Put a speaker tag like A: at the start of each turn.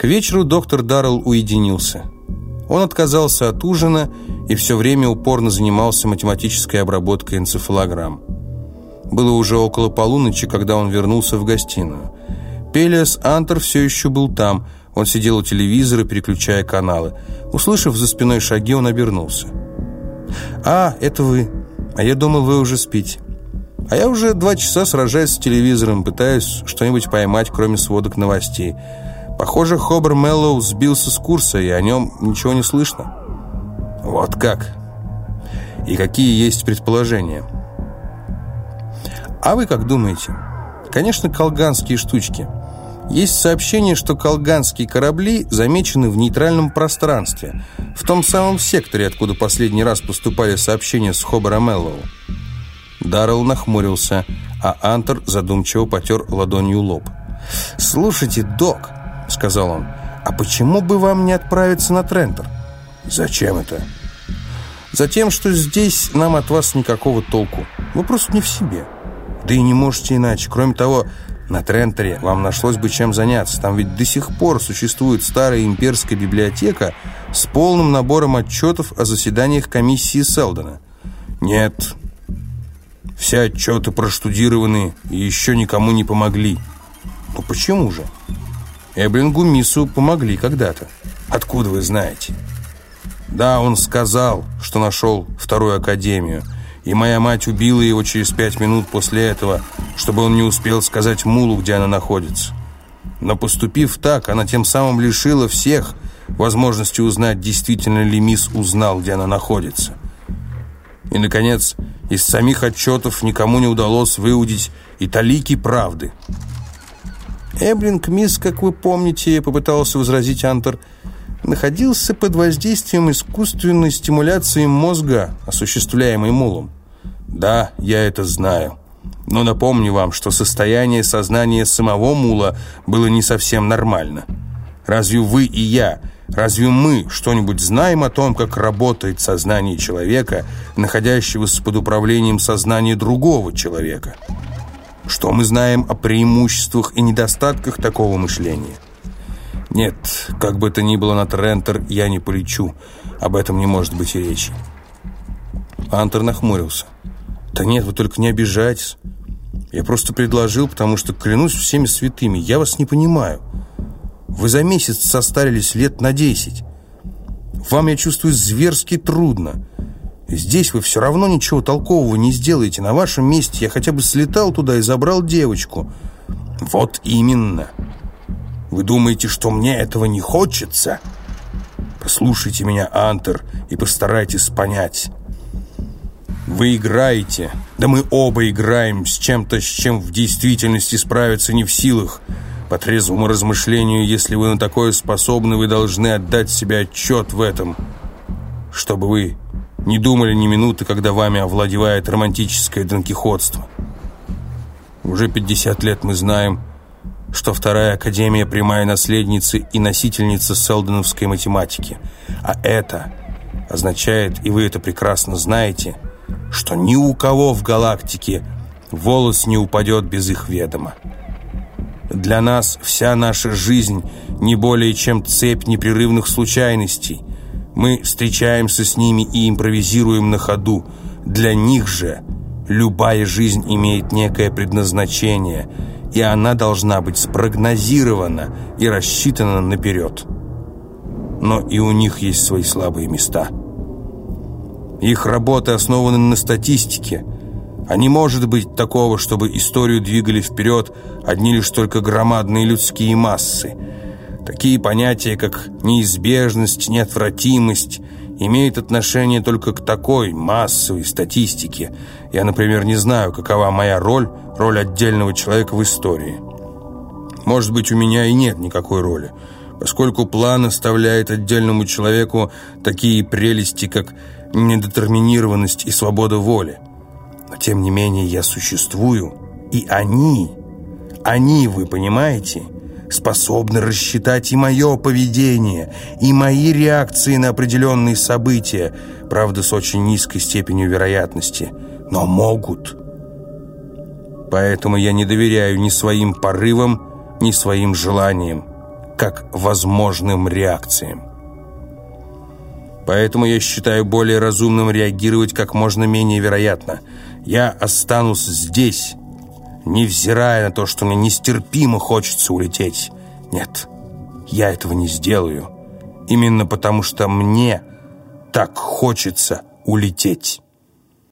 A: К вечеру доктор Даррелл уединился. Он отказался от ужина и все время упорно занимался математической обработкой энцефалограмм. Было уже около полуночи, когда он вернулся в гостиную. Пелиас Антер все еще был там. Он сидел у телевизора, переключая каналы. Услышав за спиной шаги, он обернулся. «А, это вы. А я думал, вы уже спите. А я уже два часа сражаюсь с телевизором, пытаюсь что-нибудь поймать, кроме сводок новостей. Похоже, Хобер Меллоу сбился с курса, и о нем ничего не слышно». «Вот как? И какие есть предположения?» А вы как думаете? Конечно, колганские штучки. Есть сообщение, что колганские корабли замечены в нейтральном пространстве, в том самом секторе, откуда последний раз поступали сообщения с Хобера Меллоу. Даррелл нахмурился, а Антер задумчиво потер ладонью лоб. «Слушайте, док», — сказал он, — «а почему бы вам не отправиться на Трентер?»
B: «Зачем это?»
A: «Затем, что здесь нам от вас никакого толку. Вы просто не в себе». Да и не можете иначе. Кроме того, на Трентере вам нашлось бы чем заняться. Там ведь до сих пор существует старая имперская библиотека с полным набором отчетов о заседаниях комиссии Селдона.
B: Нет, все отчеты проштудированы и еще никому не помогли.
A: Ну почему же? Эблингу Миссу помогли когда-то.
B: Откуда вы знаете?
A: Да, он сказал, что нашел вторую академию – и моя мать убила его через пять минут после этого, чтобы он не успел сказать Мулу, где она находится. Но поступив так, она тем самым лишила всех возможности узнать, действительно ли мисс узнал, где она находится. И, наконец, из самих отчетов никому не удалось выудить и талики правды. Эблинг мисс, как вы помните, попытался возразить Антер, находился под воздействием искусственной стимуляции мозга, осуществляемой мулом. Да, я это знаю. Но напомню вам, что состояние сознания самого мула было не совсем нормально. Разве вы и я, разве мы что-нибудь знаем о том, как работает сознание человека, находящегося под управлением сознания другого человека? Что мы знаем о преимуществах и недостатках такого мышления? Нет, как бы то ни было на Трентер, я не полечу. Об этом не может быть и речи. Антер нахмурился. «Да нет, вы только не обижайтесь. Я просто предложил, потому что, клянусь всеми святыми, я вас не понимаю. Вы за месяц состарились лет на десять. Вам, я чувствую, зверски трудно. Здесь вы все равно ничего толкового не сделаете. На вашем месте я хотя бы слетал туда и забрал девочку».
B: «Вот именно. Вы думаете, что мне этого не хочется?» Послушайте меня, Антер, и постарайтесь понять. Вы играете, да мы оба играем с чем-то, с чем в действительности справиться не в силах. По трезвому размышлению, если вы на такое способны, вы должны отдать себе отчет в этом. Чтобы вы не думали ни минуты, когда вами овладевает романтическое донкихотство. Уже 50 лет мы знаем, что Вторая Академия – прямая наследница и носительница селдоновской математики. А это означает, и вы это прекрасно знаете – что ни у кого в галактике волос не упадет без их ведома. Для нас вся наша жизнь не более чем цепь непрерывных случайностей. Мы встречаемся с ними и импровизируем на ходу. Для них же любая жизнь имеет некое предназначение, и она должна быть спрогнозирована и рассчитана наперед. Но и у них есть свои слабые места – их работы основаны на статистике. А не может быть такого, чтобы историю двигали вперед одни лишь только громадные людские массы. Такие понятия, как неизбежность, неотвратимость, имеют отношение только к такой массовой статистике. Я, например, не знаю, какова моя роль, роль отдельного человека в истории. Может быть, у меня и нет никакой роли, поскольку план оставляет отдельному человеку такие прелести, как недетерминированность и свобода воли. Но тем не менее я существую, и они, они, вы понимаете, способны рассчитать и мое поведение, и мои реакции на определенные события, правда, с очень низкой степенью вероятности, но могут. Поэтому я не доверяю ни своим порывам, ни своим желаниям.
A: как возможным реакциям. Поэтому я считаю более разумным реагировать как можно менее вероятно. Я останусь здесь, невзирая на то, что мне нестерпимо хочется улететь. Нет, я этого не сделаю. Именно потому, что мне так хочется улететь».